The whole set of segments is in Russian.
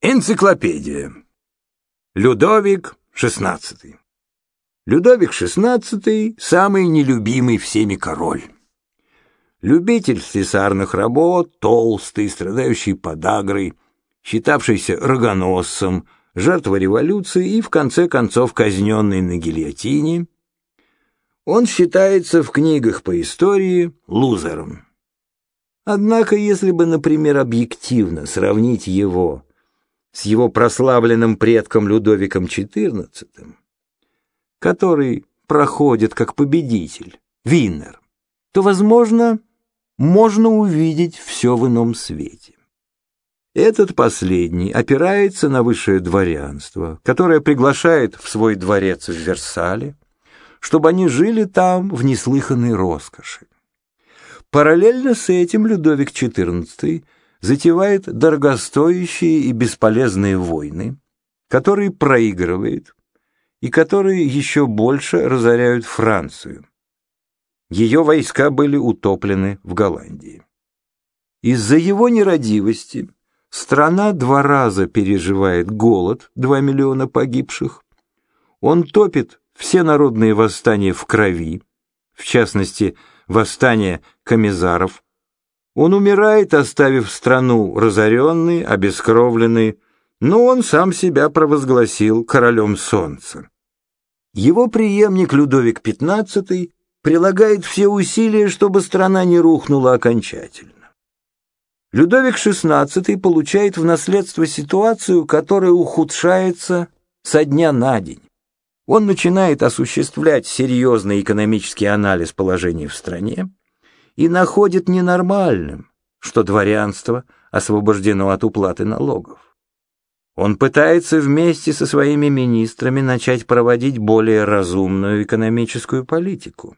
Энциклопедия. Людовик XVI. Людовик XVI – самый нелюбимый всеми король. Любитель слесарных работ, толстый, страдающий подагрой, считавшийся рогоносцем, жертва революции и, в конце концов, казненный на гильотине, он считается в книгах по истории лузером. Однако, если бы, например, объективно сравнить его с его прославленным предком Людовиком XIV, который проходит как победитель, Виннер, то, возможно, можно увидеть все в ином свете. Этот последний опирается на высшее дворянство, которое приглашает в свой дворец в Версале, чтобы они жили там в неслыханной роскоши. Параллельно с этим Людовик XIV – затевает дорогостоящие и бесполезные войны, которые проигрывает и которые еще больше разоряют Францию. Ее войска были утоплены в Голландии. Из-за его нерадивости страна два раза переживает голод, 2 миллиона погибших. Он топит все народные восстания в крови, в частности, восстание комиссаров, он умирает, оставив страну разоренной, обескровленной, но он сам себя провозгласил королем солнца. Его преемник Людовик XV прилагает все усилия, чтобы страна не рухнула окончательно. Людовик XVI получает в наследство ситуацию, которая ухудшается со дня на день. Он начинает осуществлять серьезный экономический анализ положения в стране, и находит ненормальным, что дворянство освобождено от уплаты налогов. Он пытается вместе со своими министрами начать проводить более разумную экономическую политику.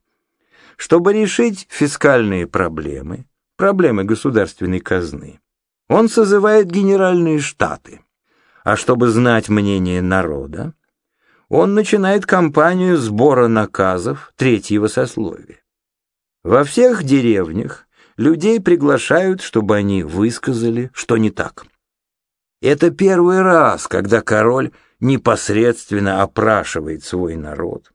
Чтобы решить фискальные проблемы, проблемы государственной казны, он созывает генеральные штаты. А чтобы знать мнение народа, он начинает кампанию сбора наказов третьего сословия. Во всех деревнях людей приглашают, чтобы они высказали, что не так. Это первый раз, когда король непосредственно опрашивает свой народ.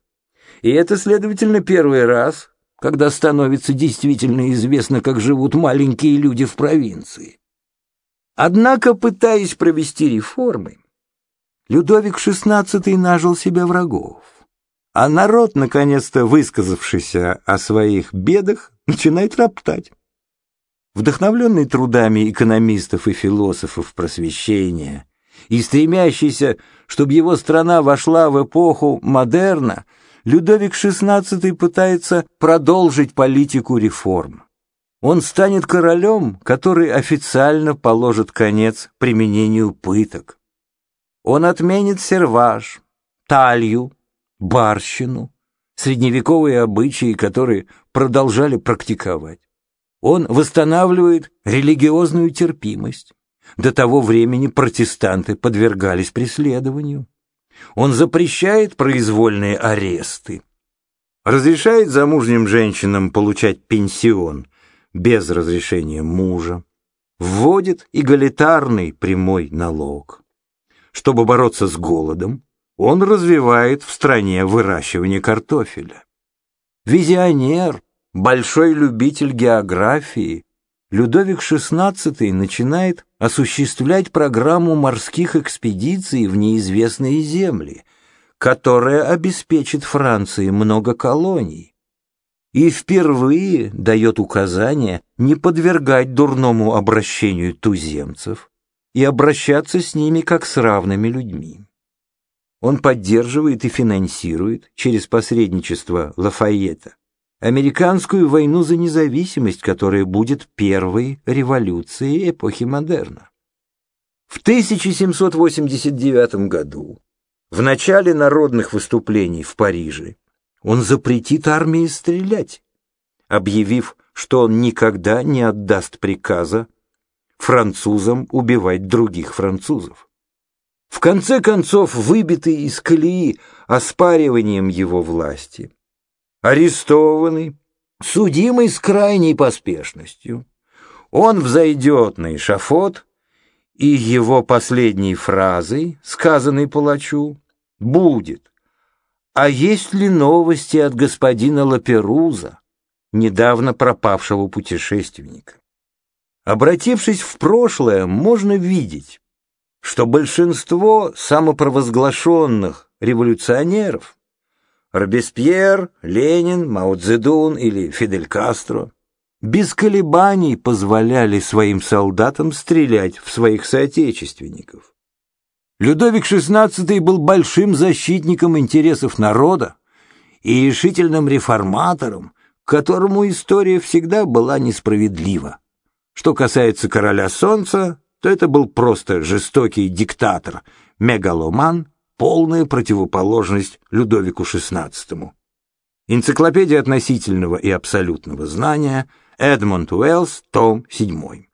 И это, следовательно, первый раз, когда становится действительно известно, как живут маленькие люди в провинции. Однако, пытаясь провести реформы, Людовик XVI нажил себе врагов. А народ, наконец-то высказавшийся о своих бедах, начинает роптать. Вдохновленный трудами экономистов и философов просвещения и стремящийся, чтобы его страна вошла в эпоху модерна, Людовик XVI пытается продолжить политику реформ. Он станет королем, который официально положит конец применению пыток. Он отменит серваж, талью, барщину, средневековые обычаи, которые продолжали практиковать. Он восстанавливает религиозную терпимость. До того времени протестанты подвергались преследованию. Он запрещает произвольные аресты. Разрешает замужним женщинам получать пенсион без разрешения мужа. Вводит эгалитарный прямой налог. Чтобы бороться с голодом, он развивает в стране выращивание картофеля. Визионер, большой любитель географии, Людовик XVI начинает осуществлять программу морских экспедиций в неизвестные земли, которая обеспечит Франции много колоний. И впервые дает указание не подвергать дурному обращению туземцев и обращаться с ними как с равными людьми. Он поддерживает и финансирует через посредничество Лафайета американскую войну за независимость, которая будет первой революцией эпохи модерна. В 1789 году, в начале народных выступлений в Париже, он запретит армии стрелять, объявив, что он никогда не отдаст приказа французам убивать других французов в конце концов выбитый из колеи оспариванием его власти, арестованный, судимый с крайней поспешностью, он взойдет на эшафот И его последней фразой, сказанной палачу, будет «А есть ли новости от господина Лаперуза, недавно пропавшего путешественника?» Обратившись в прошлое, можно видеть, что большинство самопровозглашенных революционеров Робеспьер, Ленин, Мао Цзэдун или Фидель Кастро без колебаний позволяли своим солдатам стрелять в своих соотечественников. Людовик XVI был большим защитником интересов народа и решительным реформатором, которому история всегда была несправедлива. Что касается короля солнца, то это был просто жестокий диктатор, мегаломан, полная противоположность Людовику XVI. Энциклопедия относительного и абсолютного знания, Эдмонд Уэллс, том 7.